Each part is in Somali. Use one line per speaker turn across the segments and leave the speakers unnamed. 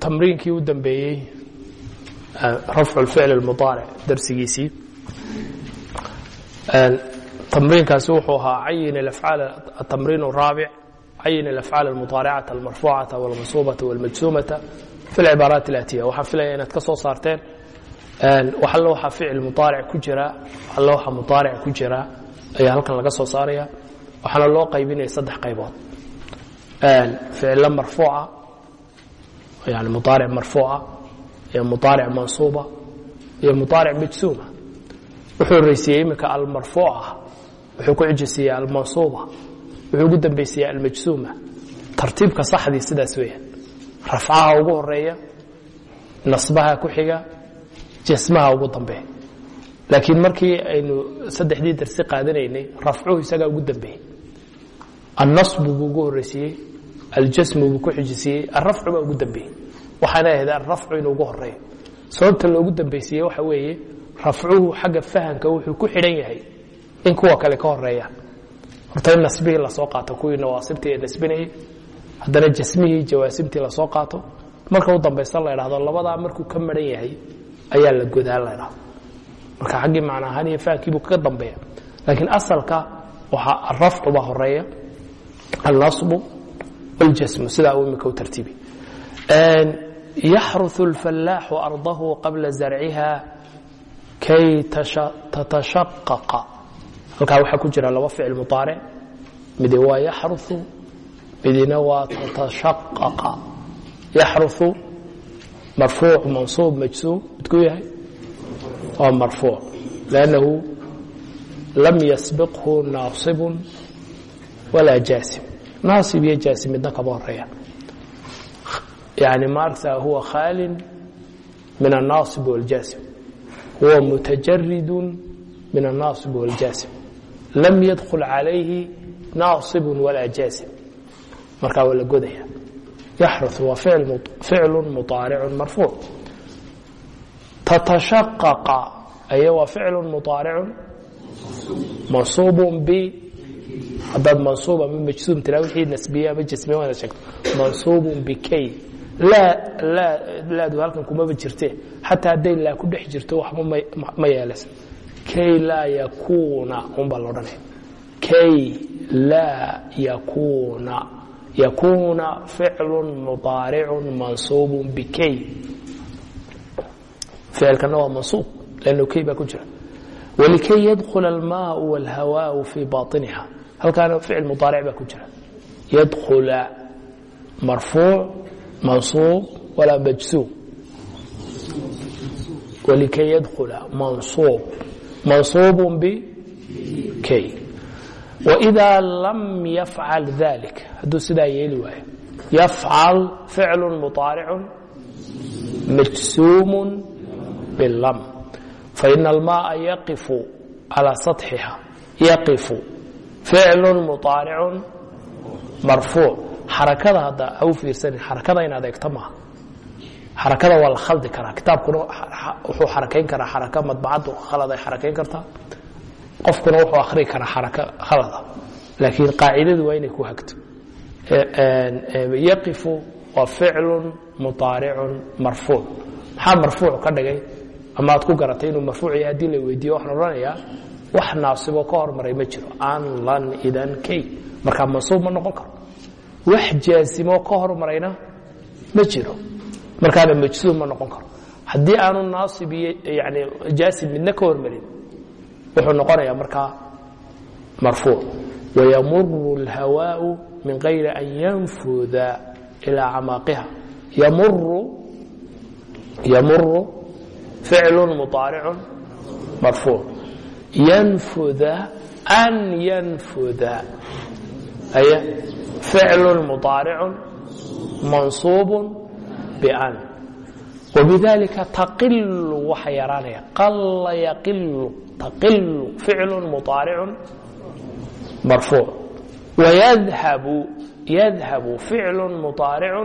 tamriinkii u dambeeyey rafcu lficl اmudaaric darsigiisii tamriinkaasi wuxuu ahaa cayin atamriin raabic cayin alafcaal almudaaricata almarfuucata wاlmansuubata wاlmajsuumata fi lcibaaraat اlaatiya waxaan filaya inaad ka soo saarteen waxallo waxaa ficil mudaaric ku jira waxallo waxaa mudaaric ku jira ayaa halkan laga soo saaraya waxaana loo qaybinaya saddex qaybood ficilo marfuuca yani mudaaric marfuuca iyo mudaaric mansuuba iyo mudaaric majsuuma wuxuu horeysiiyey iminka almarfuuca wuxuu ku xijisiiyey almansuuba wuxuu ugu dambaysiiyey almajsuuma tartiibka saxdii sidaas weeyaan rafcaha ugu horreeya nasbaha ku xiga jasmaha ugu dambeeya laakiin markii aynu saddexdii darsi qaadanaynay rafcuhu isagaa ugu dambeeyey annasbu buu ugu horeysiiyey aljasmu buu ku xijisiiyey alrafcu baa ugu dambeeyey. Waxaana ahayd alrafcu inuu ugu horeeyo sababta loogu dambaysiiyey waxa weeye rafcuhu xagga fahamka wuxuu ku xidhan yahay in kuwa kale ka horeeyaan horta in nasbihii la soo qaato kuwii nawaasibtii ee nasbinayay haddana jasmihii jawaasimtii la soo qaato marka u dambaysa la idhahdo labadaa markuu ka maran yahay ayaa la godaa la idhahdo marka xaggii macna ahaan iyo fahamkiibuu kaga dambeeya. Laakiin asalka waxaa arafcu baa horreeya alnasbu waljasmu sidaa uu imika u tartiibi yaxruثu اlfallaaxu ardahu qabla zarciha kay tatashaqaqa halkaa waxaa ku jira laba ficil mudaaric midi waa yaxruثu midina waa tatashaqaqa yaxruثu marfuuc mansuub majsuum midku yahay waa marfuuc lannahu lam yasbiqhu naasib walaa jaasim naasib iyo jaasim midna kama horeeya yani maarta huwa khaalin min الnaasib wاljaasim huwa mutajarid min الnaasib wاljaasim lam yadkul calayhi naasib walaa jaasim markaa waa la godaya yaxruث waa ficlu muطaaricu marfuuc tatashaqaqa aya waa ficlu muطaaricu mansuub b haddaad mansuub ama majsuum tiraa wixii nasbiye ama jasmiye waana sheegto. Mansuub bikay laadu halkan kumaba jirte. Xataa hadday laa ku dhex jirto waxba ma yeelaysa kay laa yakuuna unbaa la odhanaya kay laa yakuuna. Yakuuna ficlu mudaaricu mansuubu bikay ficilkana waa mansuub lanno kay baa ku jira. Walikay yadkula almaau wاlhawaau fii baطiniha halkaana ficil mudaaric baa ku jira yadkula marfuuc mansuub walaa majsuum walikay yadkula mansuub mansuub bikay wإida lam yafcal dalik hadduu sidaa yeeli waayo yafcal ficlu muطaaricu majsuum bilam faina almaaa yaqifu calى saطxiha yaqifu ficlu muطaaricu marfuuc xarakada hadda ha u fiirsanin xarakada in adeegto maaha xarakada waa la khaldi karaa kitaabkuna wuxuu xarakayn karaa xaraka madbacaddu khalad ay xarakayn kartaa qofkuna wuxuu akhrii karaa xaraka khalada laakiin qaacidadu waa inay ku hagto yaqifu waa ficlu muطaaricun marfuuc maxaa marfuuc ka dhigay ama aad ku garatay inuu marfuuc yahay haddii la weydiiyo waxaan odhanayaa wax naasiboo ka hormaray ma jiro. An lan idan kay. Markaa mansuub ma noqon karo. Wax jaasimoo ka hormarayna ma jiro. Markaana majsuub ma noqon karo. Haddii aanu naasib yani jaasib midna ka hormarin wuxuu noqonayaa markaa marfuuc. Wayamuru اlhawaau min kayri an yanfuda ilaa camaaqiha yamuru ficlu muطaaricun marfuuc. yanfuda an yanfuda ay ficlu muطaaricu mansuub ban wbidalika taqilu waxa yaraanaya qala yaqilu taqilu ficlu muطaaricu marfuuc wayadhabu yadhabu ficlu muطaaricu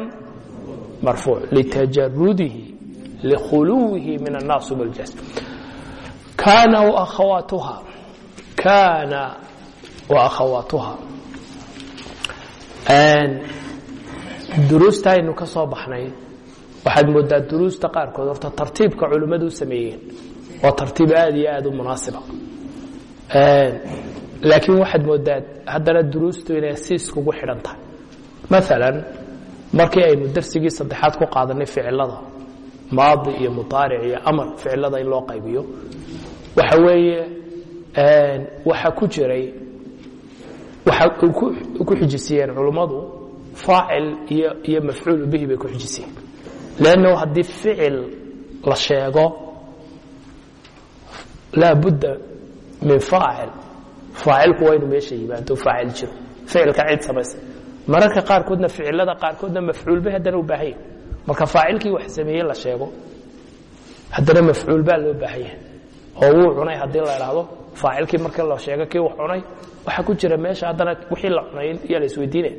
marfuuc litajarudihi likhuluwihi min الnaasib wاljas kana waakhawaatuha kana waakhawaatuha duruusta aynu ka soo baxnay waxaad moodaa duruusta qaarkood horta tartiibka culimmadu u sameeyeen waa tartiib aad iyo aad u munaasiba laakiin waxaad moodaa haddana duruustu inay si iskugu xidhan tahay maalan markii aynu darsigii saddexaad ku qaadanay ficilada maadi iyo mudaaric iyo amar ficilada in loo qaybiyo waxa weeye waxa ku jiray waxa ku xijisiyeen culummadu faacil iyo mafcuulu bihi bay ku xijisiyeen. Lannahu haddii ficil la sheego laa budda min faacil faacilku waa inu meesha yimaado faacil jiro. Ficilka cid samaysa mararka qaarkoodna ficilada qaarkoodna mafcuul bay haddana u baahan yahay marka faacilkii wax sameeye la sheego haddana mafcuul baa loo baahan yahay oo wuu cunay haddii la idhaahdo faacilkii marka la sheego kii wax cunay waxaa ku jira meesha haddana wixii la cunay yaa la isweydiinaya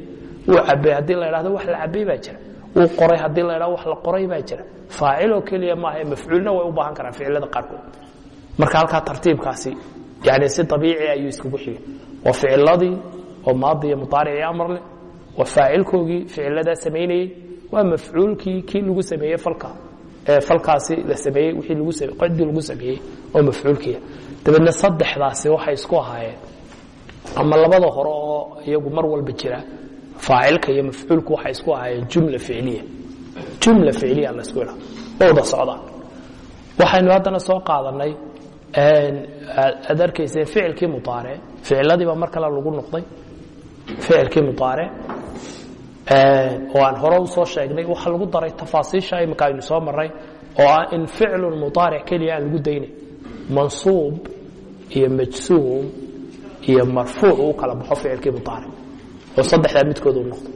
wuu cabay haddii la idhahdo wax la cabay baa jira. Wuu qoray haddii la idhahdo wax la qoray baa jira. Faaciloo keliya maaha mafcuulna way u baahan karaan ficilada qaarkood. Marka halkaa tartiibkaasi yani si abiici ayuu iskugu xigay. Waa ficiladii oo maadi iyo mudaaric iyo amar leh waa faacilkoogii ficiladaa samaynayey waa mafcuulkii kii lagu sameeyey alka falkaasi la sameeyey wii cidii lagu sameeyey oo mafcuulkiia dabeedna saddexdaasi waxay isku ahaayeen. Ama labada hore oo iyagu mar walba jira faacilka iyo mafcuulku waxay isku ahaayeen jumla ficiliya jumla ficiliya laysku idha wada socdaan waxaynu haddana soo qaadanay aad arkayseen ficilkii mudaaric ficiladiiba mar kale lagu noqday. Ficilkii mudaaric oo aan hore u soo sheegnay waxaa lagu daray tafaasiisha imika aynu soo maray oo ah in ficlun mudaaric keliya aan lagu daynay mansuub iyo majsuum iyo marfuuc u kala baxo ficilkii mudaaric oo saddexdaa midkood u noqdo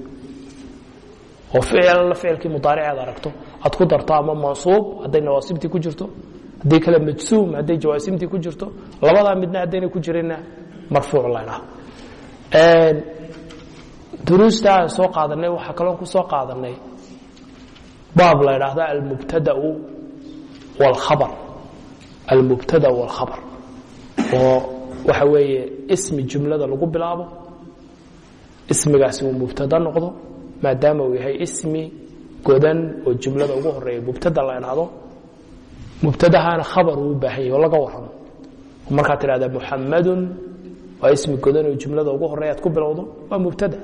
oo ficil ficilkii mudaaric aad aragto aad ku darto ama mansuub hadday nawaasibtii ku jirto haddii kale majsuum hadday jawaasimtii ku jirto labadaa midna haddayna ku jirinna marfuuc la ydhaha duruusta aan soo qaadanay waxaa kaloo ku soo qaadanay baab la ydhaahda almubtadau wاlkhabar almubtada wاlkhabar oo waxa weeye ismi jumlada lagu bilaabo ismigaasi uu mubtada noqdo maadaama uu yahay ismi godan oo jumlada ugu horreeya mubtada la ydhaahdo mubtadahaana khabar uu baahan yahy oo laga warramo markaad tidhahdaa muxamadun waa ismi godan oo jumlada ugu horeya ad ku bilowdo waa mubtada.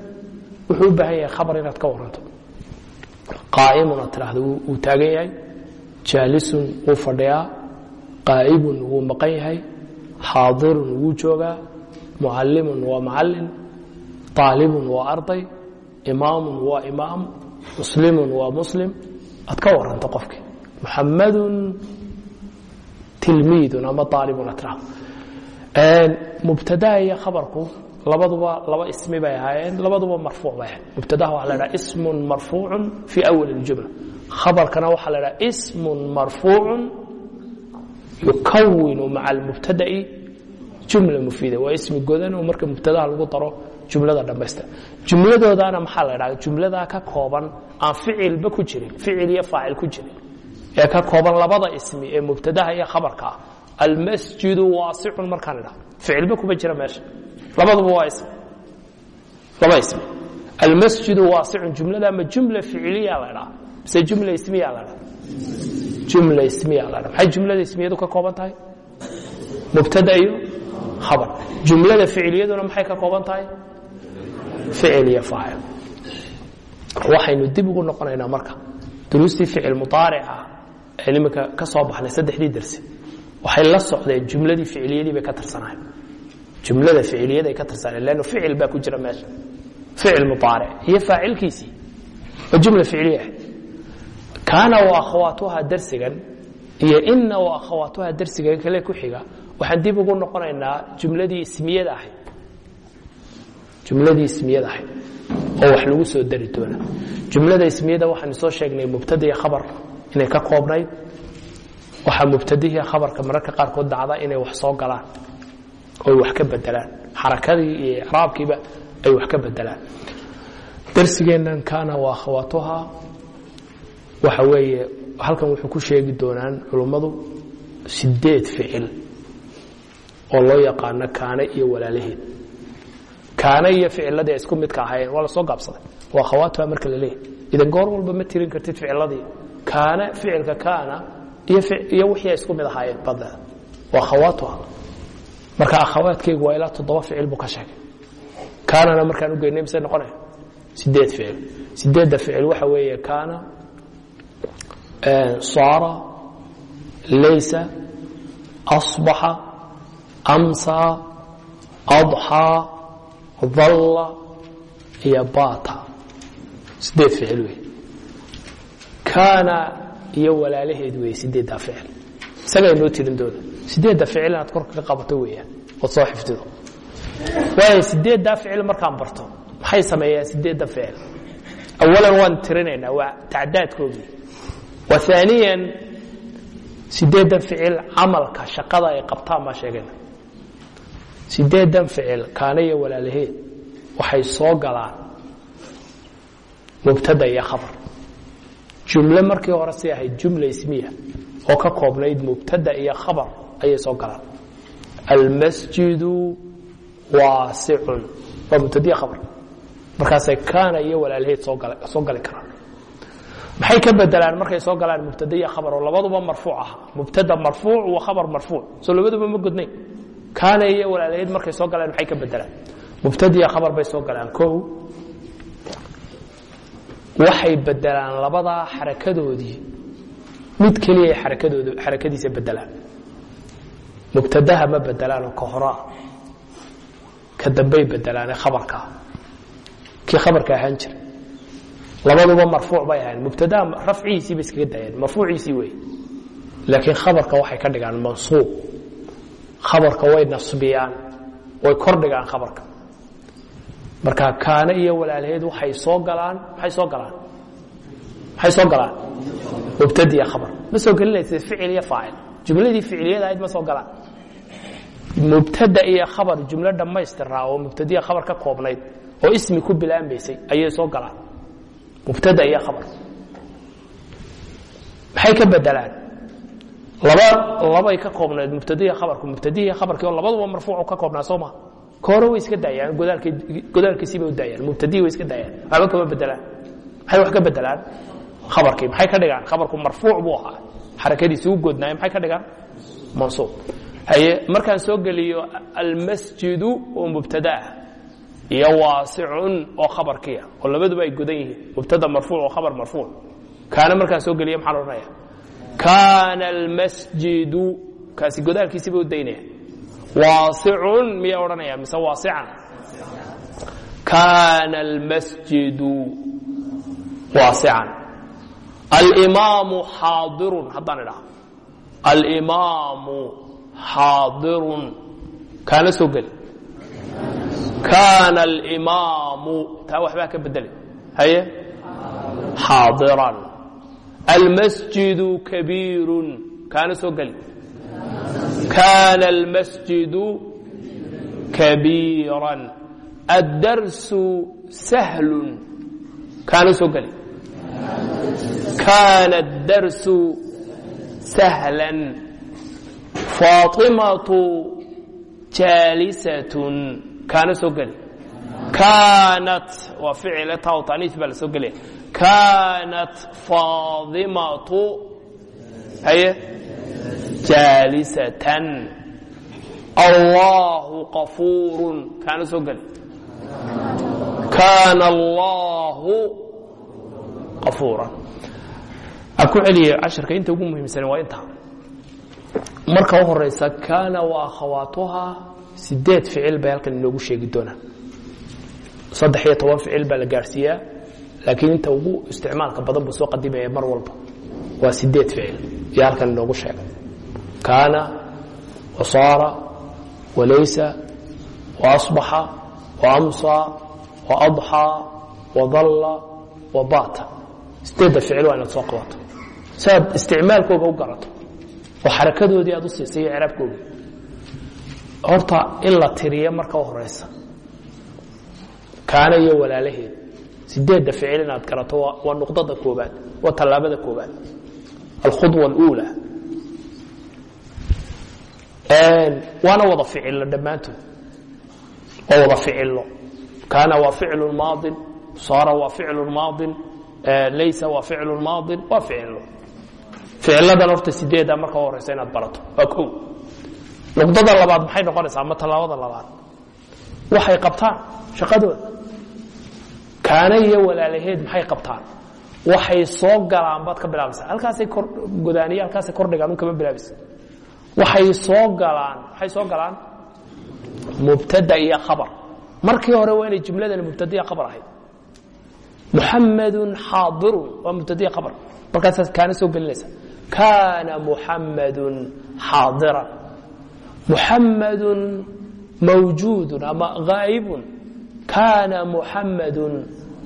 Wuxuu u baahan yahay khabar inaad ka waranto qaa'imun aad tidhaahdo wuu taagan yahay jaalisun wuu fadhiyaa qaa'ibun wuu maqan yahay xaadirun wuu joogaa mucallimun waa macallin aalibun waa arday imaamun waa imaam muslimun waa muslim. Aad ka waranto qofkii muxamadun tilmiidun ama aalibun tidhahdo mubtadaha iyo khabarku labaduba laba ismi bay ahaayeen labaduba marfuuc bay ahayd mubtadaha waxaa la dhaha ismun marfuucun fii awali اljumla khabarkana waxaa la dhaha ismun marfuucun yukawinu maca almubtada'i jumla mufiida waa ismi godan oo marka mubtadaha lagu daro jumlada dhammaysta. Jumladoodaana maxaa la dhaha jumladaa ka kooban aan ficilba ku jirin ficil iyo faacil ku jirin. Ee ka kooban labada ismi ee mubtadaha iyo khabarka. Ah almasjidu waasicun markaan idhaha ficilba kuma jira meesha. Labaduba waa ism laba ismi. Almasjidu waasicun jumlada jumla ficiliya la dhaha mise jumla ismiya la dhaha jumla ismiya maxay jumlada ismiyadu ka kooban tahay mubtada iyo khabar jumlada ficiliyaduna maxay ka kooban tahay ficil iyo faacil waxaynu dib ugu noqonaynaa marka duruustii ficil mudaarica ee iminka ka soo baxnay saddexdii dersi waxay la socdeen jumladii ficiliyadii bay ka tirsanayen jumlada ficiliyada ay ka tirsaneen lanno ficil baa ku jira meesha ficil mudaaric iyo faacilkiisii waa jumla ficiliya ah kaana wa akhawaatuha darsigan iyo ina wa akhawaatuha darsigan kale ku xiga waxaan dib ugu noqonaynaa jumladii ismiyada ahayd. Jumladii ismiyada ahayd oo wax lagu soo dari doona. Jumlada ismiyada waxaanu soo sheegnay mubtada iyo khabar inay ka koobnayd waxaa mubtadihii khabarka mararka qaarkood dacda inay wax soo galaan oy wax ka bedelaan xarakadii iyo icraabkiiba ay wax ka bedelaan darsigeennan kaana wa akhawaatuha waxa weeye halkan wuxuu ku sheegi doonaan culummadu sideed ficil oo loo yaqaano kaane iyo walaalaheed. Kaane iyo ficiladii ay isku midka ahaayeen waa la gaabsaday. Waa akhawaatuha marka la idan goor walba ma tirin kartid ficiladii kaana ficilka kaana iyo wixii ay isku mid ahaayeen badda. Waa akhawaatuha marka akhawaadkaygu waa ilaa toddoba ficil buu ka sheegay. Kaanana markaan u mise noqonaya sideed ficil. Sideedda ficil waxa weeye kaana saara laysa asbaxa amsaa adxaa dalla iyo bata sideed ficil wey kaana iyo walaalaheed wey sideeddaa ficil isagaa inoo tirin dooda sideedda ficil inaad korka ka qabato weeyaan ood soo xifdido waayo sideeddaa ficil markaan barto maxay sameeyaan sideedda ficil awalan waan tirinaynaa waa tacdaadkoogii wa aaniyan sideeddan ficil camalka shaqada ay qabtaan baa sheegayna sideeddan ficil kaana iyo walaalaheed waxay soo galaan mubtada iyo khabar. Jumle markii hore si ahayd jumla ismiya oo ka koobnayd mubtada iyo khabar ayay soo galaan. Almasjidu waasicun waa mubtadiya khabar. Markaasay kaana iyo walaalaheed soo gali karaan maxay ka bedelaan? Markay soo galaan mubtada iyo khabar oo labaduba marfuuc ah. Mubtada marfuuc wa khabar marfuuc. Soo labaduba ma godnayn kaana iyo walaalaheed markay soo galaan maxay ka bedelaan? Mubtada iyo khabar bay soo galaan. O waxay bedelaan labadaa xarakadoodii. Mid keliya ay arakadooda xarakadiisa bedelaan. Mubtadaha ma bedelaanoo ka horaa ka dambey bedelaane khabarkaa kii khabarka ahaan jira labaduba marfuuc bay ahayn mubtadaha rafcihiisii bay iskaga daayeen. Marfuuciisii wey laakiin khabarka waxay ka dhigaan mansuub. Khabarka way nasbiyaan. Way kor dhigaan khabarka. Marka kaane iyo walaalaheed waxay soo galaan maxay soo galaan. Maxay soo galaan. Mubtadiya khabar. Ma soo gelinaysa ficil iyo faacil jumladii ficiliyada ahayd ma soo galaan. Mubtada iyo khabar jumlo dhammaystiraa oo mubtadiya khabar ka koobnayd oo ismi ku bilaamaysay ayay soo galaan mubtada iyo khabar maxay ka bedelaan laba labay ka koobnayd mubtadiya khabarku mubtadihi khabarkii oo labaduba marfuucu ka koobnaa soo maa ka way iska daayaan godaalkiisiibay u daayaan mubtadihi way iska daayaan waxba kama bedelaan maxay wax ka bedelaan khabarkii maxay ka dhigaan khabarku marfuuc buu ahaa xarakadiisi u godnaaya maxay ka dhigaan mansuub haye markaan soo geliyo almasjidu oo mubtada ah iyo waasicun oo khabarkiia oo labaduba ay godan yihiin. Mubtada marfuuc oo khabar marfuuc. Kaana markaan soo geliyo maxaa la odhanaya kaana almasjidu kaasi godaalkiisiiba u daynaya. Waasicun miyaa odhanaya mise waasican? Kaana almasjidu waasican. Alimaamu xaadirun haddaan idhaha. Alimaamu xaadirun. Kaana soo geli kaana alimaamu taa waxbaa ka bedelay haye xaadiran almasjidu kabiirun kaana soo geli kaana almasjidu kabiiran addarsu sahlun kaana soo geli kaana addarsu sahlan faatimatu jaalisatun kaana soo geli. Kaanat waa ficile taw taniis baa soo gelaya kaanat faadimatu haye? Jaalisatan. Allahu qafuurun kaana soo geli. Kaana allahu qafuuran a ku celiya inta ugu muhiimsan waa intaa marka u kaana wa akhawaatuha sideed ficil bay halkan inoogu sheegi doonaan saddex iyo toban ficil baa la gaadhsiiyaa laakiin inta ugu isticmaalka badan buu soo qadimaya mar walba. Waa sideed ficil iyo halkan inoogu sheegay. Kaana wasaara walaysa waasbaxa waamsa waadxaa wadalla wabata sideedda ficil waa inaad soo qabato si aad isticmaalkooga u garato. Oo xarakadoodii aad u siisay iyo ciraabkoogii horta in la tiriyo marka u horeysa. Kaana iyo walaalaheed. Sideedda ficil inaad garato waa nuqdada koobaad waa tallaabada koobaad. Alkhudwa اluulى waana wada ficillo dhammaantood waa wada ficillo. Kaana waa ficlu maadin saara waa ficlu maadin laysa waa ficlu maadin waa ficilo ficiladan horta sideeda marka u horeysa inaad barato. Waa o nuqdada labaad maxay noqonaysaa? Ama tallaabada labaad? Waxay qabtaan shaqadooda. Kaana iyo walaalaheed maxay qabtaan? Waxay soo galaan baad ka bilaabaysaa halkaasay godaaniye halkaasay kordhigaan un kama bilaabaysa waxay soo galaan waxay soo galaan mubtada iyo khabar. Markii hore waa inay jumladani mubtada iyo khabar ahayd. Muxamadun xaadirun waa mubtada iyo khabar. Markaasaad kaana soo gelinaysa. Kaana muxamadun xaadiran muxamadun mawjuudun ama haa'ibun kaana muxamadun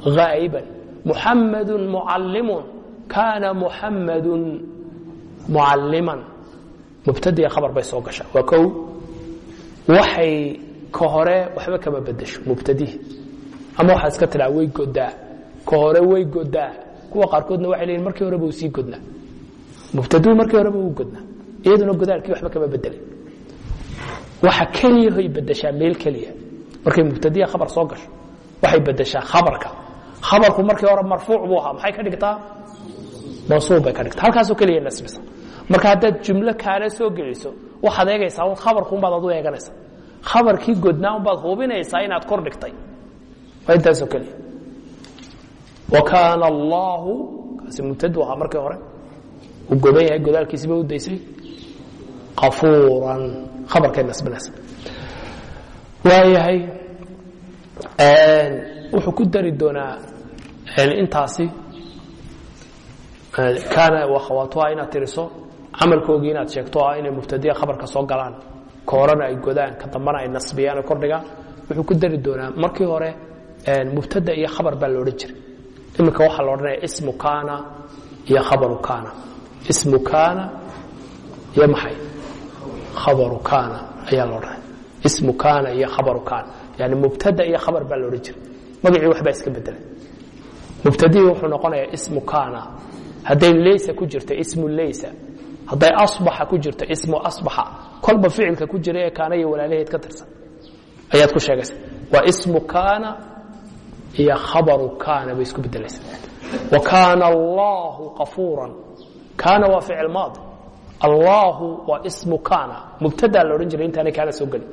haa'iban muxamadun mucallimun kaana muxamadun mucalliman mubtada iyo khabar bay soo gashaa. Waa kow waxay ka hore waxba kama bedesho mubtadihi ama waxaad iska tidhaa way godaa ka hore way godaa kuwa qaarkoodna waxay leeyihiin markii horeba uu sii godnaa. Mubtadihu markii waxa keliyahoy bedeshaa meel keliya. Markay mubtadiya khabar soo gasho waxay bedeshaa khabarka. Khabarku markii hore marfuuc buu ahaa. Maxay ka dhigtaa? Mansuub bay ka dhigtaa. Halkaasoo keliya nasbisa marka haddaad jumlo kaana soo geliso waxaad eegaysaa un khabarkuunbaad adu eeganaysa khabarkii godnaa unbaad hubinaysaa inaad kor dhigtay. Waa intaasoo keliya. Wa kaana allaahu kaasi mubtadu ahaa markii hore uu godan yahay godaalkiisiba u daysay waayahay wuxuu ku dari doonaa intaasi kaana wakhawaatuha inaad tiriso camalkoogii inaad sheegto ah inay mubtadiya khabarka soo galaan ka horena ay godaan ka dambana ay nasbiyaan kordhigaan wuxuu ku dari doonaa markii hore mubtada iyo khabar baa la odhan jiray. Iminka waxaa la odhanaya ismu kaana iyo khabaru kaana. Ismu kaana iyo maxay khabaru kaana ayaa la odhanaya. Ismu kaana iyo khabaru kaana. Yani mubtada iyo khabar baa la odhan jiray. Magacii waxbaa iska bedelay mubtadihii wuxuu noqonayaa ismu kaana. Hadday laysa ku jirto ismu laysa. Hadday asbaxa ku jirto ismu asbaxa. Kolba ficilka ku jira ee kaana iyo walaalaheed ka tirsan. Ayaad ku sheegaysa waa ismu kaana iyo khabaru kaana bay isku bedelaysa wa kaana allahu qafuuran kaana waa ficil maadi allahu waa ismu kaana mubtadaa la odhan jiray intaanay kaana soo gelin.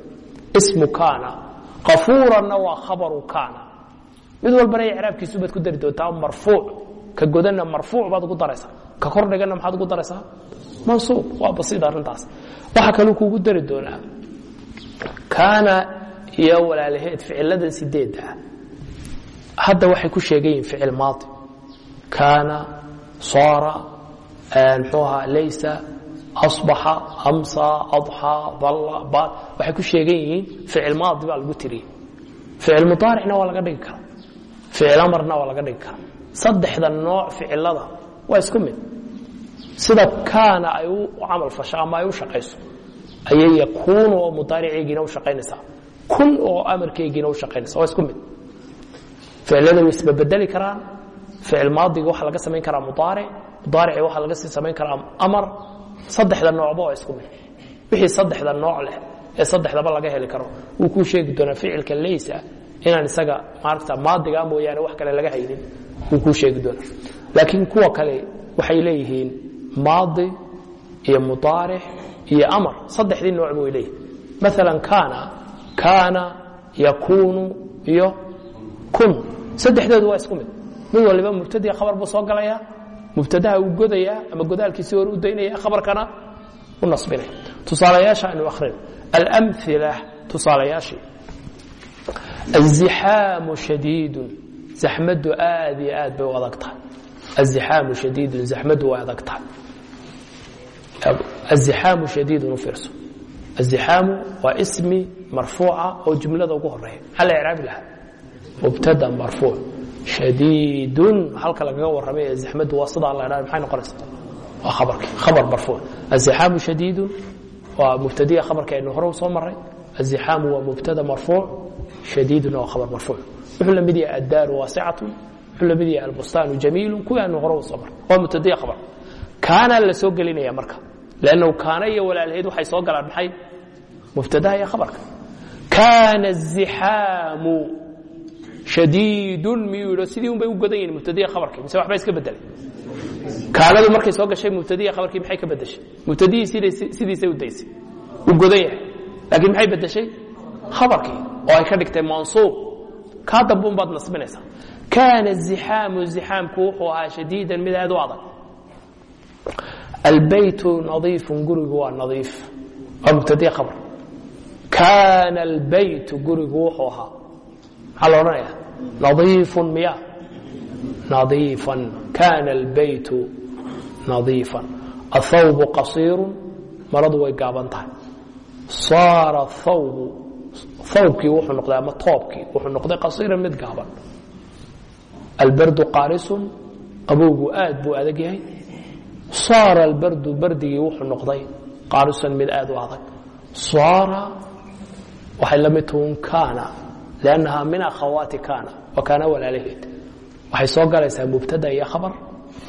Ismu kaana qafuuranna waa khabaru kaana mid walbana icraabkiisu baad ku dari doontaa marfuuc. Ka godanna marfuuc baad ugu daraysaa. Ka kordhigana maxaad ugu daraysaa? Mansuub. Waa basiid arrintaas. Waxaa kaluu kugu dari doonaa. Kaana iyo walaalaheed ficiladan sideedda ah. Hadda waxay ku sheegan ficil maadi. Kaana saara mxuu ahaa laysa asbaxa amsa adxaa dalla baad waxay ku sheegan yihiin ficil maadi baa lagu tiriyey ficil mudaaricna waa laga dhigi karaa ficil amarna waa laga dhigi karaa saddexda nooc ficilada waa isku mid sida kaana ay u camal fasho ama ay u shaqayso ayay yakuunu oo mudaariceygiina u shaqaynaysaa kun oo amarkeygiina u shaqaynaysa waa isku mid ficilada way isbabedeli karaan ficil maadiga waxaa laga samayn karaa mudaaric mudaarici waxaa laga sii samayn karaa amar saddexda noocba waa isku mid. Wixii saddexda nooc leh ee saddexdaba laga heli karo wuu kuu sheegi doonaa ficilka laysa inaan isaga maarata maadiga mooyaane wax kale laga haynin wuu kuu sheegi doonaa. Laakiin kuwa kale waxay leeyihiin maadi iyo mudaaric iyo amar saddexdii noocba way leeyihiin maalan kaana kaana yakuunu iyo kun. Saddexdoodu waa isku mid. Mid waliba mubtadii khabar buu soo galayaa mubtadaha uu godayaa ama godaalkiisi hore u daynaya khabarkana u nasbinaya tusaalayaasha aynu akrin alamila tusaalayaashii. Azixaamu shadiidun. Zaxmadu aad iyo aad bay u adag tahay azixaamu shadiidun zaxmadu way adag tahay azixaamu shadiidun u fiirso. Azixaamu waa ismi marfuuca oo jumlada ugu horreeya la icraabi lahaa? Mubtada marfuuc shadiidun. Halka lagaga warramay ee waa sidaa la dhaa maxay noqonaysa waa khabarkii khabar marfuuc azixaamu shadiidun waa mubtadiya khabarka aynu hore soo maray azixaamu waa mubtada marfuuc shadiiduna waa khabar marfuuc wuxuu la yahay addaaru waasicatun wuxuu la yahay albustaanu jamiilun kuwii aanu hore soo maray waa mubtadiya khabar. Kaana la gelinaya marka. Lannahu kaana iyo walaalheed waxay soo galaan maxay? Mubtadaha iyo khabarka. Kaana azixaamu shadiidun miyuu yidho sidii un bay u godan yihiin mubtadiya khabarkii. Mise waxba iska bedelay kaanadu markay soo gashay mubtadiya khabarkii maxay ka bedeshay mubtadihii sidiisay u daysay. Uu godan yahay. Laakiin maxay bedeshay khabarkii. Oo ay ka dhigtay mansuub. Kaa dambuun baad nasbinaysaa. Kaana zixaamu zixaamku wuxuu ahaa shadiidan mid aad u adag. Albaytu nadiifun gurigu waa nadiif. Waa mubtadiya khabar. Kaana albaytu gurigu wuxuu ahaa. Maxaa la odhanaya nadiifun miya nadiifan kaana albaytu nadiifan athawbu qasiiru maradu way gaaban tahay. saara thawbu thawbkii wuxuu noqday ama toobkii wuxuu noqday qasiiran mid gaaban. albardu qaarisun qabowgu aad buu adag yahay. saara albardu bardigii wuxuu noqday qaarisan mid aad u adag. saara waxay la mid tuhun kaana liannahaa min akhawaati kaana waa kaana walaalaheed waxay soo galaysaa mubtada iyo khabar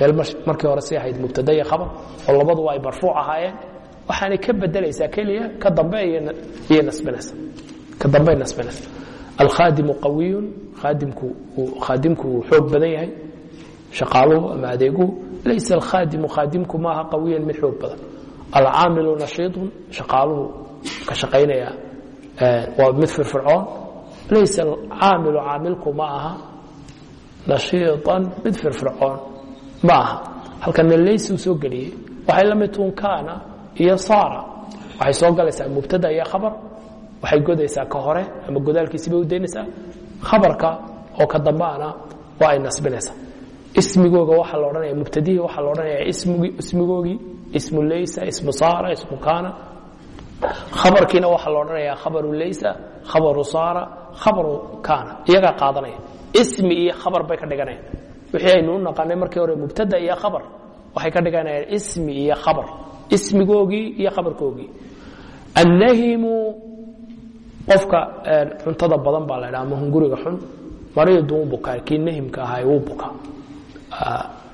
meel markii hore si ahayd mubtada iyo khabar oo labaduba ay marfuuc ahaayeen waxaanay ka bedelaysaa keliya ka dambe iyay nasbinaysa ka dambey nasbinaysa alkhaadimu qawiyun khaadimku khaadimku wuu xoog badan yahay shaqaaluhu ama adeeguhu laysa alkhaadimu khaadimku maaha qawiyan mid xoog badan alcaamilu nashiidun shaqaaluhu ka shaqaynaya waa mid firfircoon laysa alcaamilu caamilku ma aha nashiiطan mid firfircoon ma aha halkana laysuu soo geliyey waxay la mid tuun kaana iyo saara. waxay soo galaysaa mubtada iyo khabar. waxay godaysaa ka hore ama godaalkiisibay u daynaysaa. khabarka oo ka dambaana waa ay nasbinaysaa. ismigooga waxaa la odhanaya mubtadihii waxaa la odhanaya ismigoogii ismu laysa ismu saara ismu kaana khabarkiina waxaa la odhanaya khabaru laysa khabaru saara khabaru kaana. Iyagaa qaadanaya. Ismi iyo khabar bay ka dhiganayaan. Wixii aynu u naqanay markii hore mubtada iyo khabar waxay ka dhiganayaan ismi iyo khabar. Ismigoogii iyo khabarkoogii. Annahimu qofka cuntada badan baa la dhaa ama hunguriga xun mariidu u bukaa kii nahimka ahaa wuu bukaa.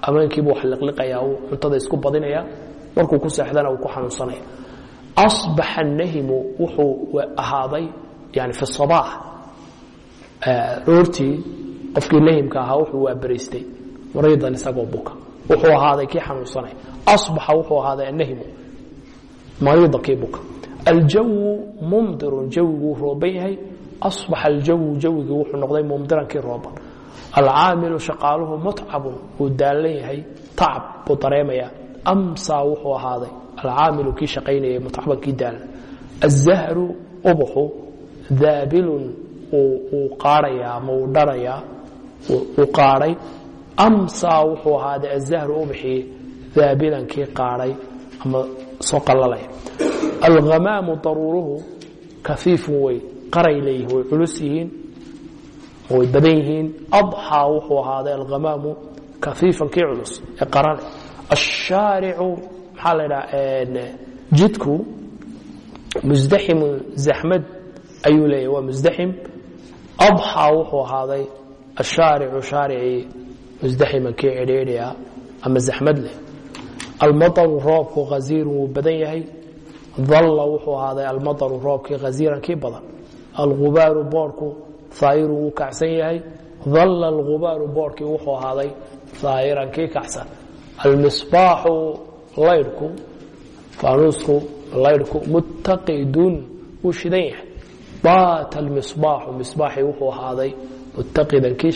Ameenkiibu wax liqliqaya cuntada isku badinaya markuu ku seexdana uu ku xanuunsanaya asbaxa nahimu wuxuu ahaaday yani fi sabaax roortii qofkii nahimka ahaa wuxuu waabaraystay mariidan isagoo buka wuxuu ahaaday kii xanuunsanaya asbaxa wuxuu ahaaday annahimu mariida kii buka aljawu mumdirun jawiguu rooban yahay asbaxa aljawu jawigii wuxuu noqday mumdiran kii rooban alcaamilu shaqaaluhu mutcabun wuu daalan yahay tacab buu dareemaya amsaa wuxuu ahaaday alcaamilu kii shaqaynayay mutcaban kii daalan azahru ubuxu daabilun wuu qaarayaa ama wuu dharayaa wuu qaadhay amsaa wuxuu ahaaday azahru ubuxii daabilan kii qaadhay ama soo qalalaya alhamaamu daruuruhu kafiifun way qaray leeyihiin way culus yihiin way badan yihiin adxaa wuxuu ahaaday alhamaamu kafiifan kii culus ee qarane ashaaricu maxaa la dhaha jidku musdaximun zaxmad ayuu leeyahy waa musdaxim adxaa wuxuu ahaaday ashaaricu shaaricii musdaximan kii cidhiidhiya ama zaxmad leh. Almaطru roobku haziirun wuu badan yahay. Dalla wuxuu ahaaday almaطru roobkii haziiran kii badan. Algubaaru boorku haayirun wuu kacsan yahay. Dalla algubaaru boorkii wuxuu ahaaday haayiran kii kacsan. Almisbaaxu laydhku faanuusku laydhku muttaqidun wuu shidan yahay. Baata almisbaaxu misbaaxii wuxuu ahaaday muttaqidan kii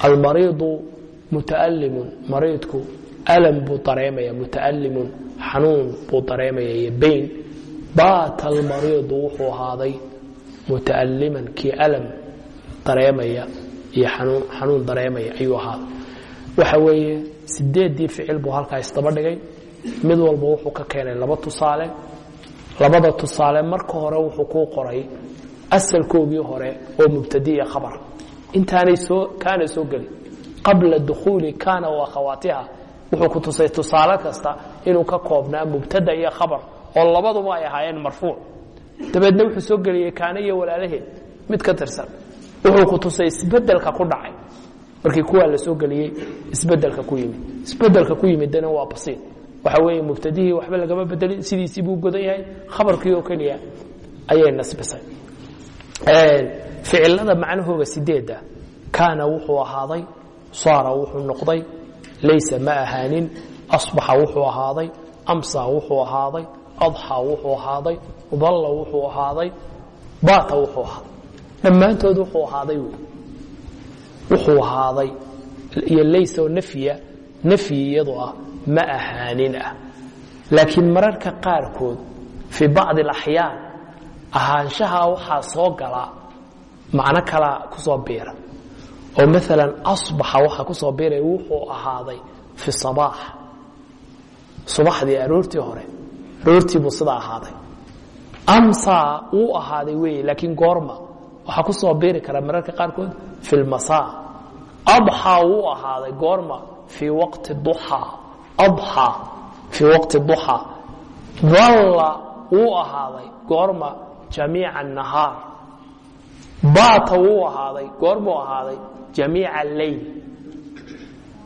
almariidu mutaalimun mariidku alam buu dareemaya mutaalimun xanuun buu dareemaya iyo bayn baata almariidu wuxuu ahaaday mutaaliman kii alam dareemaya iyo xanuun dareemaya ayuu ahaaday. Waxa weeye sideedii ficil buu halkaa isdaba dhigay mid walba wuxuu ka keenay laba tusaale. Labada tusaale marka hore wuxuu kuu qoray asalkoogii hore oo mubtadiya khabar. Intaanay soo kaana soo gelin. Qabla dukhuuli kaana wa akhawaatiha. Wuxuu ku tusay tusaale kasta inuu ka koobnaa mubtada iyo khabar oo labaduba ay ahaayeen marfuuc. Dabeedna wuxuu soo geliyey kaana iyo walaalaheed mid ka tirsan. Wuxuu ku tusay isbeddelka ku dhacay. Markii kuwaa la soo geliyey isbeddelka ku yimid. Isbedelka ku yimidna waa basiid waxa weeye mubtadihii waxba lagama bedelin sidiisii buu godan yahay khabarkii oo keliya ayay nasbisay. Ficilada macnahooga sideeda kaana wuxuu ahaaday saara wuxuu noqday laysa ma ahaanin asbaxa wuxuu ahaaday amsa wuxuu ahaaday adxa wuxuu ahaaday dalla wuxuu ahaaday baata wuxuu ahaaday. Dhammaantood wuxuu ahaaday wuxuu ahaaday iyo laysa oo nafya nafyi iyadoo ah ma ahaanin ah. Laakiin mararka qaarkood fii bacdi alaxyaan ahaanshaha waxaa soo galaa macno kalaa ku biira. Oo maalan asbaxa waxaa ku soo wuxuu ahaaday fi sabaax. Subaxdii aroortii hore aroortii buu sidaa ahaaday. Amsaa wuu ahaaday weeye laakiin goorma waxaa ku biiri kara mararka qaarkood fi lmasaa adxaa wuu ahaaday goorma fii waqti duxaa adxaa fii waqti duxaa dalla wuu ahaaday goorma jamiica nahaar baata wuu ahaaday goormuu ahaaday jamiica leyl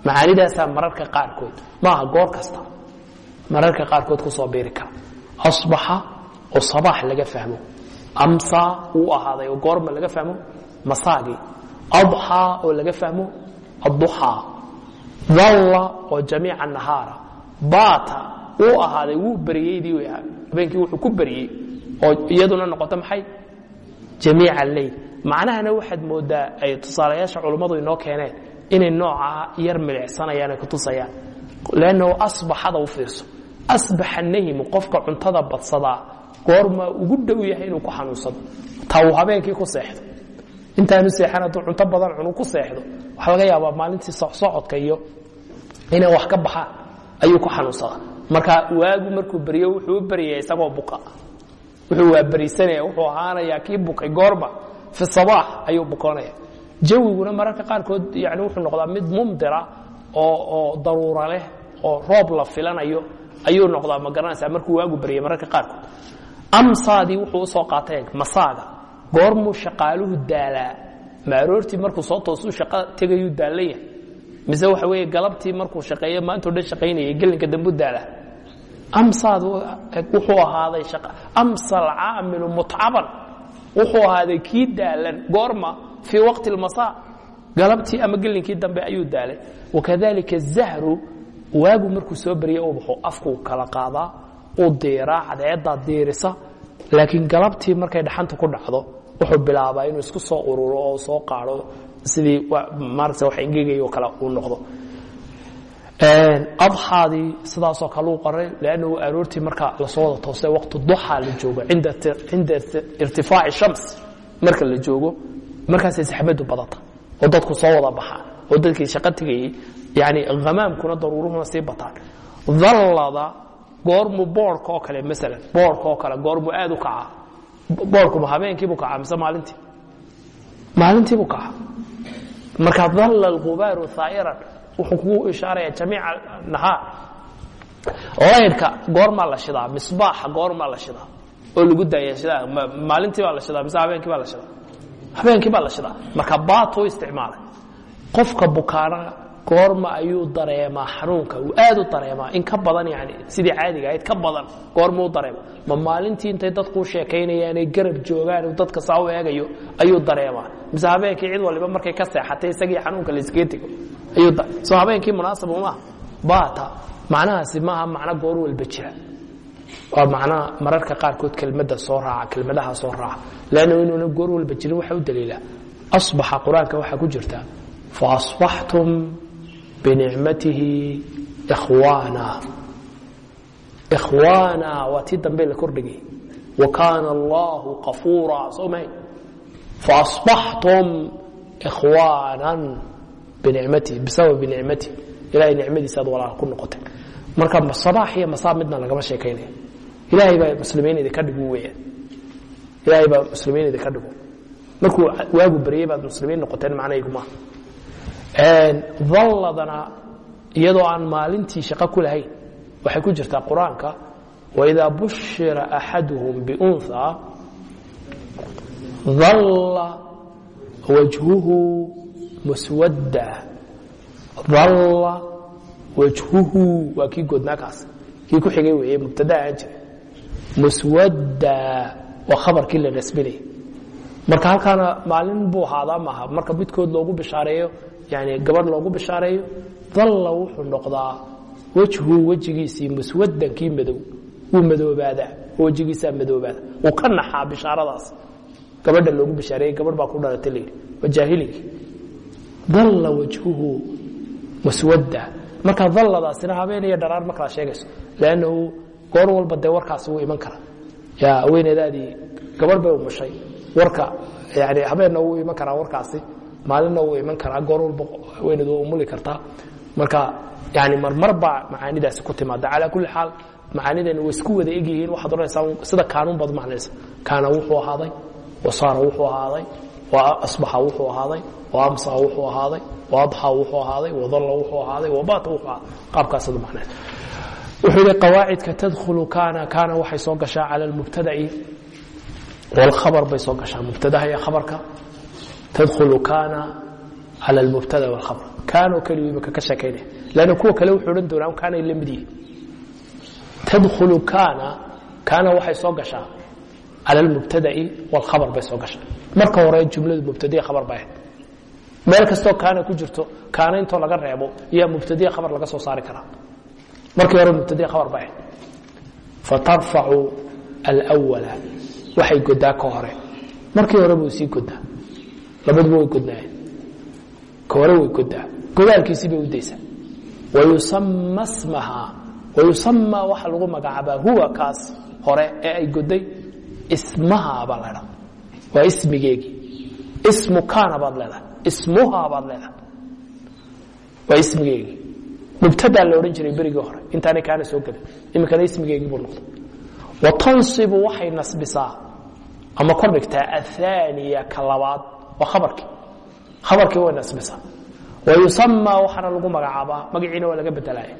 macaanidaasaa mararka qaarkood. Maaha goor kasta. Mararka qaarkood ku soo biiri kara. Asbaxa oo sabaax laga fahmo. Amsaa wuu ahaaday oo goorma laga fahmo. Masaagii adxaa oo laga fahmo. Adduxaa dalla oo jamiica nahaara baata wuu ahaaday wuu beriyeydii w habeenkii wuxuu ku beriyey oo iyaduna noqoto maxay? Jamiica leyl macnahana waxaad moodaa ay tusaalayaasha culummadu inoo keeneen inay noocaa yar milicsanayaan ay kutusayaan lannahu asbaxada u fiirso. Asbaxa nahimu qofka cuntada badsadaa goorma ugu dhow yahay inuu ku xanuunsado. Taa uu habeenkii ku seexdo intaanu seexan hadduu cunto badan cunu ku seexdo waxaa laga yaabaa maalintii socodka iyo inay wax ka baxaan ayuu ku xanuunsadaa marka waagu markuu beryo wuxuu u isagoo buka wuxuu waa berisanaya wuxuu ahaanayaa kii bukay goorma fi sabaax ayuu bukoonaya jawiguna mararka qaarkood yani wuxuu noqdaa mid mumdira oo oo daruura leh oo roob la filanayo ayuu noqdaa ma garanaysaa markuu waagu beryay mararka qaarkood. Amsaadii wuxuu u soo qaatay masaaga goormuu shaqaaluhu daalaa. Ma markuu soo toosuu shaqo tegayuu daallan yahay. Mise waxa weeye galabtii markuu shaqeeyo maantao dhan shaqaynayay gelinka dambu daalaa. Amsaad wuxuu ahaaday amsa alcaamilu mutcaban. Wuxuu ahaaday kii daalan goorma fii waqti اlmasaa galabtii ama gelinkii dambe ayuu daalay. Wakadalika zahru waagu markuu soo berya u afkuu kala qaadaa uu diiraa cadceeddaa diirisa. Laakiin galabtii markay dhaxanta ku dhacdo wuxuu bilaabaa inuu isku soo ururo oo soo qaado sidii maarata wax ingegayoo kale uu noqdo. Adxaadii sidaasoo kale uu qoray lannahu aroortii marka la soo wada toostay waqti duxaa la joogo cinda irtifaaci shams marka la joogo markaasay saxmadu badata oo dadku soo wada baxaan oo dadkii shaqo tegayey yani hamaamkuna daruuruhuna sii bataan. Dallada goormu boorka oo kale maalan boorka oo kale goormu aad u kacaa boorkuma habeenkiibuu kacaa mise maalintii. Maalintiibuu kacaa marka dalla alqubaaru haa'iran wuxuu kugu ishaaraya jamiica nahaar laydhka goormaa la shidaa. Misbaaxa goormaa la shidaa. Oo lagu daaya shidaa. Maalintii baa la shidaa mise habeenkii baa la shidaa. Habeenkii baa la shidaa. Marka baatuu isticmaalay qofka bukaana goorma ayuu dareemaa xanuunka uu aad u dareemaa. In ka badan yani sidii caadiga ahayd ka badan goorma u dareema ma maalintii intay dadkuu sheekaynayaanay garab joogaan dadka saa u eegayo ayuu dareemaa. Mise habeenkii cid waliba markay ka seexatay isagii xanuunka layskaga tego soo habeenkii munaasab maaha baata macnahaasi maaha macno goor walba jira. Waa macnaha mararka qaarkood kelmadda soo raaca kelmadaha soo raaca. Lannu inuuna goor walba jirin waxa u daliila. Asbaxa qur'aanka waxaa ku jirta faasbaxtum binicmatihi ikhwaana ikhwaana waa tii dambe la kordhigay wa kaana allahu qafuura soo mahay faasbaxtum ikhwaanan binicmatihi bisababi nicmatihi ilahay nicmadiisa ad walaal ku noqotay marka sabaax iyo masaa midna lagama sheekaynaya ilaahay baa muslimiin idinka dhigu weyaan ilaahay baa muslimiin idinka dhigu markuu waagu baryey baad muslimiin noqoteen macnahaygu maaha dalladana iyadoo aan maalintii shaqo ku lahayn waxay ku jirtaa qur'aanka waidaa bushira axaduhum biunhaa dalla wajhuhu muswadda. Dalla wajhuhu waa kii goodnaakaas kii ku xigay weeye mubtada aan jira muswadda waa khabarkii la nasbinaya marka halkaana maalin buu ahaadaa maaha marka midkood loogu bishaareeyo yani gabadh loogu bishaareeyo dalla wuxuu noqdaa wejhu wejigiisii muswadankii madow wuu madoobaadaa wejigiisaa madoobaada. Wuu ka naxaa bishaaradaas. Gabadha loogu bishaareeyey gabadh baa ku dhalatay layidhi waa jaahiligii dalla wajhuhu muswadda. Marka dalladaasina habeen iyo dharaar ma sheegayso lannahu goor walba dee warkaasi wuu iman kara yaa haweeneydaadii gabadh bay umushay warka yani habeenna wuu iman karaa warkaasi maalinna wuu iman karaa goor walba haweeneyd waa umuli kartaa marka yani marmar baa macaanidaasi ku timaada calaa kulli xaal macaanidan way isku wada egyihiin waxaad odhanaysaa sida kaanuun baad macnaysa kaana wuxuu ahaaday wasaara wuxuu ahaaday wa asbaxa wuxuu ahaaday wa amsa wuxuu ahaaday wa adxa wuxuu ahaaday wadalla wuxuu ahaaday wabaata wuxuu ahaaday. Qaabkaasad macnaysa wuxuu yihi qawaacidka tadkhulu kaana kaana waxay soo gashaa cala almubtada'i. Wاlkhabar bay soo gashaa mubtadaha iyo khabarka tadkhulu kaana cala almubtada wاlkhabar kaanoo keliyu imaka ka sheekaynaya. Lanna kuwa kale wuxuu odhan doonaa kaanay la mid yihiin tadkhulu kaana kaana waxay soo gashaa cala almubtada'i wاlkhabar bay soo gashaa. Marka hore jumladu mubtadiya khabar bay ahayd. Meel kastoo kaana ku jirto kaana intoo laga reebo yaa mubtadiya khabar laga soo saari karaa. Markii hore mubtadiya khabar bay ahayd. Fatarfacu alwala waxay godaa ka hore. Markii hore buu sii godaa labaduba way godnaayeen ka hore way godaa godaalkiisii bay u wayusama smaha wayusama waxa lagu magacaabaa huwa kaas hore ee ay goday ismaha baa ladha waa ismigeegii ismu kaana baad leedahay. Ismuha baad leedahay. Waa ismigeegii mubtadaa la odhan jiray berigii hore. Intaanay kaana soo gelin. Iminkana ismigeegii buu noqday. Wa tansibu waxay nasbisaa. Ama kor dhigtaa ahaaniya ka labaad waa khabarkii. Khabarkii way nasbisaa wa yusamaa waxaana lagu magacaabaa magaciina waa laga bedelaya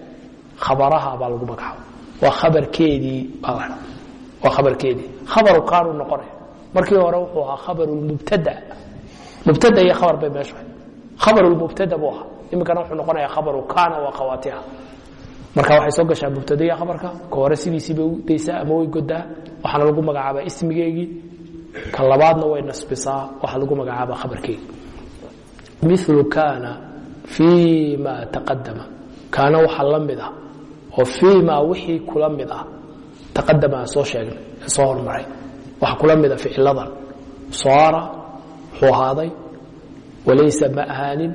khabaraha baa lagu magacaaba waa khabarkeedii baa waa khabarkeedii. Khabaru kaanuu noqonaya. Markii hore wuxuu ahaa khabaru mubtada. Iyo khabar bay meeshu ahayd. Khabaru mubtada buu ahaa. Iminkana wuxuu noqonaya khabaru kaana waa khawaatiha marka waxay soo gashaa mubtadaiya khabarka ka hore sidiisii bay u daysaa ama way godaa waxaana lagu magacaabaa ismigeegii ka labaadna way nasbisaa waxaa lagu magacaabaa khabarkeegii milu kaana fii ma taqadama kaana waxa la mid ah oo fii ma wixii kula mid ah taqadama aan soo sheegnay ee soo hormaray. Waxa kula mida ficiladan saara wuxuu ahaaday walaysa ma ahaanin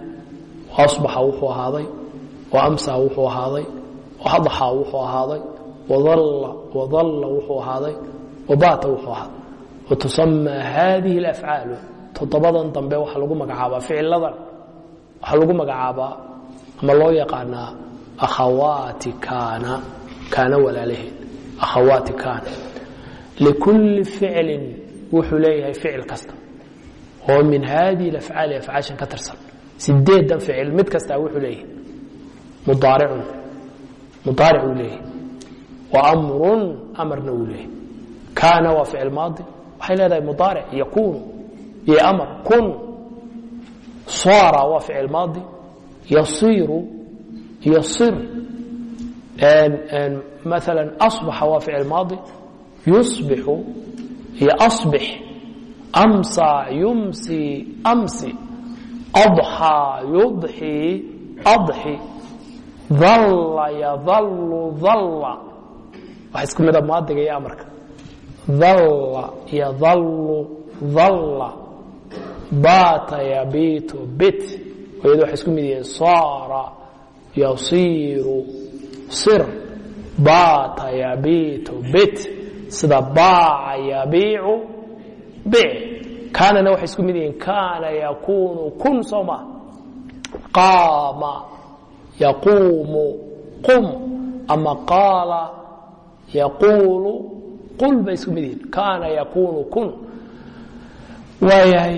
waasbaxa wuxuu ahaaday wa amsa wuxuu ahaaday adxa wuxuu ahaaday wadalla wuxuu ahaaday wabaata wuxuu ahaaday watusamaa haadihi اlafcaalu toddobadan dambe waxaa lagu magacaabaa ficiladan waxaa lagu magacaabaa ama loo yaqaanaa akhawaati kaana kaana walaalaheed akhawaati kaana likulli ficlin wuxuu leeyahay ficil kasta oo min haadihi afcaali afcaashan ka tirsan sideedan ficil mid kastaa wuxuu leeyahay mudaaricun mudaaric uu leeyahay wa amrun amarna uu leeyahay kaana waa ficil maadi waxay leedahay mudaaric yakuunu iyo amar. Kun saara waa ficil maadi. Yasiiru yasir maala asbaxa waa ficil maadi. Yusbixu iyo asbix. Amsa yumsi amsi. Adxaa yudxi adxi. Dalla yadallu dalla waxa isku mida maadiga iyo amarka dalla yadallu dalla baata yabiitu bit. Iyado waxay isku mid yihiin saara yasiiru sir. Baata yabiitu bit. Sida baaca yabiicu bic kaanana waxay isku mid yihiin kaana yakuunu kun soo maa qaama yaquumu qum. Ama qaala yaquulu qul bay isku mid yihiin. Kaana yakuunu kun. Waayahay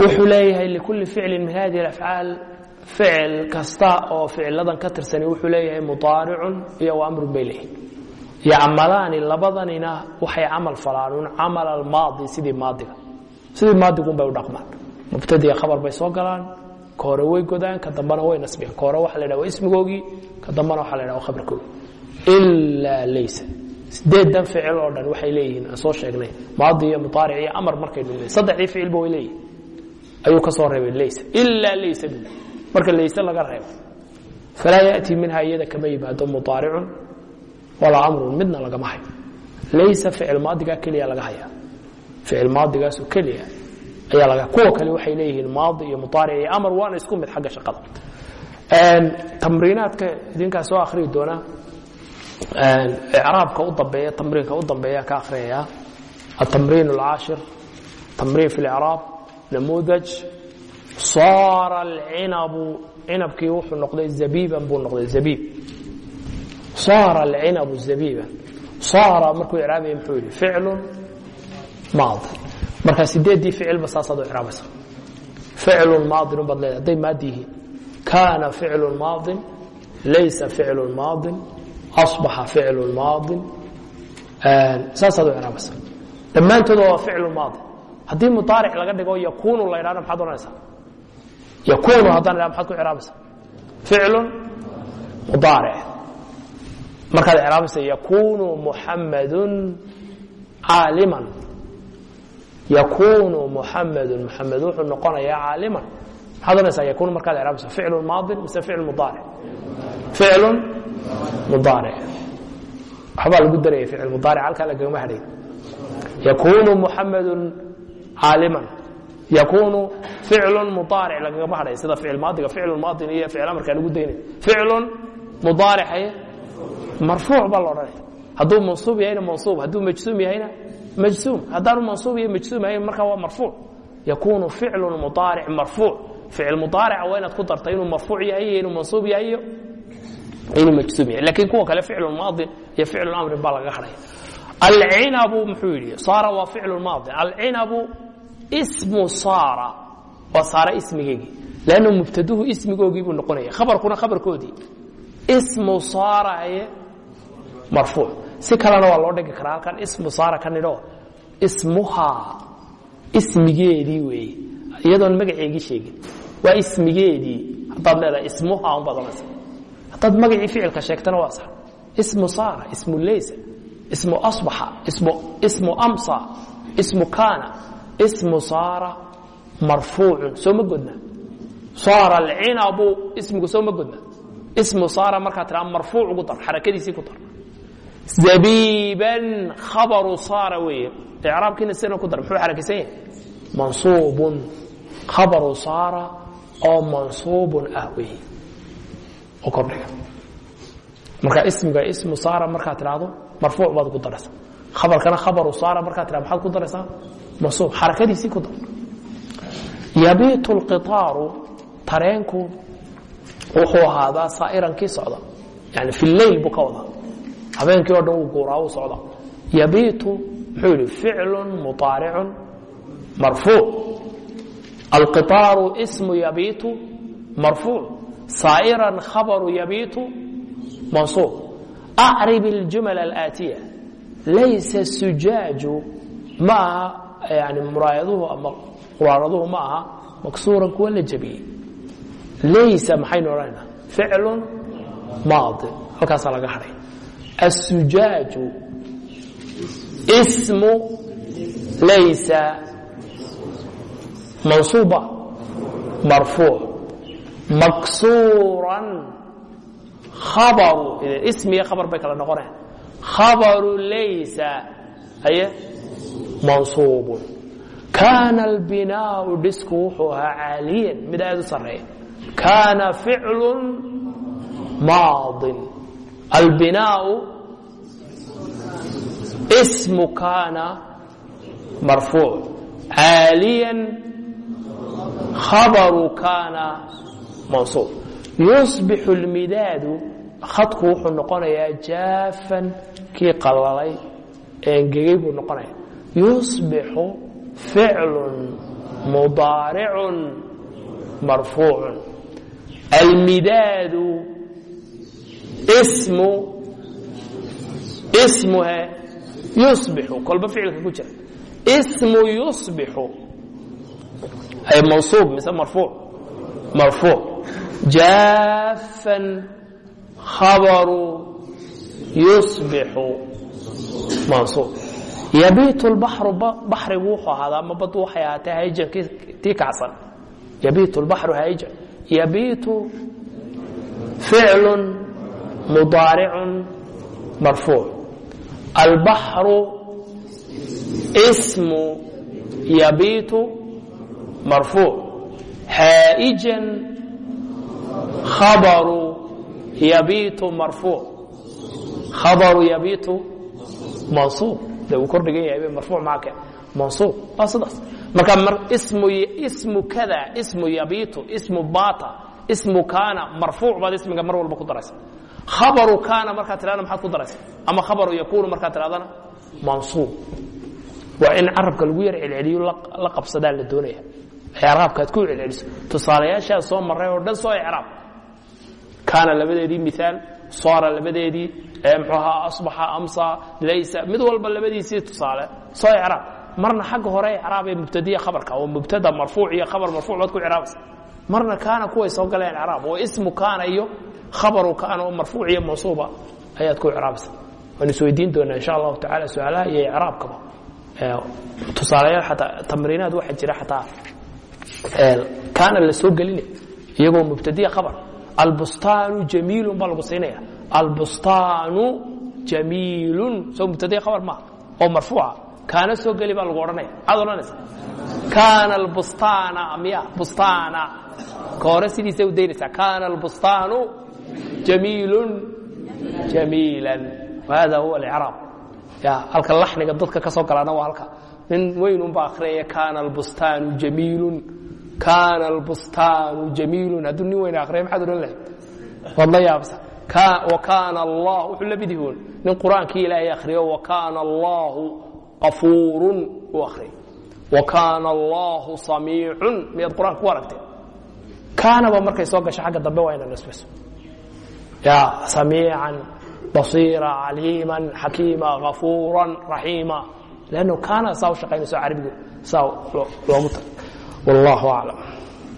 wuxuu leeyahay likulli ficlin min hadihi afcaal ficil kasta oo ficiladan ka tirsani wuxuu leeyahay mudaaricun iyo amrun bay leeyihiin yacmalaani labadanina waxay camal falaanuun camal almaadi sidii maadiga. Sidii maadigunbay u dhaqmaan. Mubtadiya khabar bay soo galaan ka way godaan ka dambana way nasbiyaan. Ka waxa la ydhaha waa ismigoogii ka dambana waxa la ydhaha waa khabarkoogii ilaa laysa sideedan ficil oo dhan waxay leeyihiin aan soo sheegnay maadi iyo muaaric iyo amar markaynu leey saddexdii ficilba way leeyihiin ayuu ka reebay laysa ilaa laysa bu marka layse laga reebo falaa yaأtii minha iyada kama yimaado muaaricun walaa amrun midna lagama hayo laysa ficil maadigaa keliya laga haya ficil maadigaasoo keliya ayaa laga kuwa kale waxay leeyihiin maadi iyo muaaric iyo amar waana isku mid xagga shaqada tamriinaadka idinkaa soo akhriyi doonaa raabka u dambeeya tamriinka u dambeeya ka akhrinaya atamriin اlcaashir tamriin fi اlcraab namuudaj saara alcinabu cinabkii wuxuu noqday zabiiban buu noqday zabiib. Saara alcinabu zabiiban. Saara markuu icraabaya muxuu yidhi ficlu maadi. Marka sideeddii ficilba saasaad u icraabaysa. Ficlu maadin ubaad leedahay. Hadday maadi yihiin. Kaana ficlu maadin laysa ficlu maadin asbaxa ficlu maadin saasaad u icraabaysa dhammaantooda waa ficlu maadi haddii mudaaric laga dhigo yakunu la ydhahdo maxaad ohanaysaa yakunu haddaan idhahdo maxaad ku icraabaysa ficlu mudaaric markaad icraabaysa yakunu muxamadun caaliman yakunu muxamadu muxamed wuxuu noqonayaa caaliman maxaad ohanaysaa yakunu markaad icraabaysa ficlu maadin mise ficlu mudaaric ficlu mudaaric waxbaa lagu daraya ficil mudaaric halkaa lagagama hadhay yakunu muxamadu caaliman yakunu ficlu mudaaric lagagama hadhay sida ficil maadiga ficlu maadin iyo ficil amarkaa lagu daynay ficlu mudaaricaye marfuuc baa la odhanaya hadduu mansuub yahayna mansuub hadduu majsuum yahayna majsuum haddaanu mansuub iyo majsuum ahayn markaa waa marfuuc yakunu ficlu mudaaric marfuuc ficil mudaarica waa inaad ku darta inuu marfuuc yahay iyo inuu mansuub yahay iyo majsuum yahay. Lakiin kuwa kale ficlu maadin iyo ficlu amrin baa laga hadhaya alcinabu muxuu yidhi saara waa ficlu maadin alcinabu ismu saara waa saara ismigeygii lannu mubtaduhu ismigoogii buu noqonaya. Khabarkuna khabarkoodii ismu saara aye marfuuc. Si kalena waa loo dhigi karaa halkan ismu saara ka nidho ismuhaa ismigeedii weeye. Iyadoon magaceegii sheegin. Waa ismigeedii. Haddaad leedahay ismuhaa unbaad ohanaysa haddaad magacii ficilka sheegtana waa sax ismu saara ismu leysa ismu asbaxa ismu amsa ismu kaana ismu saara marfuucun. Soo ma godna? Saara alcinabu ismigu soo ismu saara markaa tiraa marfuuc ugu dar xarakadiisii ku khabaru saara weeye. Icraabkiina sina ku dar muxuu xarakaysan yahay? Khabaru saara oo mansuubun ah oo kordhiga. Marka ismiga ismu saara markaad tidhaahdo marfuuc baad ku daraysaa khabarkana khabaru saara markaad tidhahdo maxaad ku daraysaa? Mansuub xarakadiisii ku dar. Yabiitu lqitaaru tareenku wuxuu ahaadaa saa'irankii socda. Yani fi buu ka wadaa. Habeenkii o dhan uu guuraa uu socda. Yabiitu muxuu yidhi ficlu muطaaricun marfuuc. Alqiطaaru ismu yabiitu marfuuc saa'iran khabaru yabiitu mansuub acrib اljumal alaatiya laysa sujaaju ma aha yani muraayaduhu ama quraaraduhu ma aha maksuuran kuwa la jabiyey laysa maxaynu odhanaynaa ficlu maadi halkaasaa laga hadhay السujaaj smu laysa mansuuba marfuuc maksuuran khabaru ismiga khabar bay kala noqonayaan khabaru laysa aye mansuubun kaana albinaau dhisku wuxuu ahaa caaliyan mid aad u sarreeya kaana ficlu maadin albinaau ismu kaana marfuuc caaliyan khabaru kaana mansuub. Yusbixu lmidaadu khadku wuxuu noqonayaa jaafan kii qalalay engegay buu noqonaya yusbixu ficlu mudaaricun marfuucun. Almidaadu ismu ismuhe yusbixu kolba ficilka ku jira. Ismu yusbixu mansuub mise marfuuc marfuuc jaafan khabaru yusbixu mansuub yabiitu lbaxru baxrigu wuxuu ahaadaa ama baddu waxay ahaatee hayjan tii kacsan yabiitu lbaxru hayjan yabiitu ficlu mudaaricun marfuuc albaxru smu yabiitu marfuuc haa'ijan khabaru yabiitu marfuuc khabaru yabiitu mansuub de uu kordhigan yahay marfuuc maake mansuub waa sidaas marka ismu kada ismu yabiitu ismu bata ismu kaana marfuuc baad ismiga mar walba ku daraysa khabaru kaana markaad tidhahda maxaad ku daraysa ama khabaru yakunu markaad tidhahdana mansuub waa in carabka lagu yar celceliyo la qabsadaa la doonaya icraabkaad ku celceliso. Tusaalayaashaa soo maray oo dhan soo icraab. Kaana labadeedii miaal saara labadeedii mxuaha asbaxa amsa laysa mid walba labadiisii tusaale. Soo icraab. Marna xagga hore icraabee mubtadiya khabarka oo mubtada marfuuc iyo khabar marfuuc baad ku icraabaysa marna kaana kuway soo galeen icraab oo ismu kaana iyo khabaru kaana oo marfuuc iyo mansuuba ayaad ku icraabaysa waan isweydiin doonaa insha allahu tacala su'aalaha iyo icraabkaba. Tusaalayaal ataa tamriinaad waxaa jira xataa kaana la soo gelinay iyagoo mubtadiya khabar. Albustaanu jamiilun baa lagu siinaya. Albustaanu jamiilun. Soo mubtadiya khabar maaha oo marfuuca. Kaana soo geli baa lagu odhanaya. Maxaad odhanaysa. Kaana albustaana miya bustaana. Ka hore sidiisay u daynaysaa kaana albustaanu jamiilun. Jamiilan. Wahada huwa alicraab ya halka laxniga dadka ka soo galaana waa halka. Nin weynunbaa akhriyaya kaana albustaanu jamiilun kaana albustaanu jamiilun hadduu nin weyn akhriya maxaad odhan lahayd waad la yaabsa wakaana allah wuxuu la mid yihiin nin qur'aankii ilaahay akhriyo wakaana allahu qafuurun uu akhriyay wakaana allahu samiicun miyaad qur'aanka ku aragtay kaanaba markay soo gasho xagga dambe waa inaad nisbayso ya samiican basiira caliiman xakiima gafuuran raxiima lannu kaana saa u shaqaynayso carabigu saa loogu tar wallahu aclam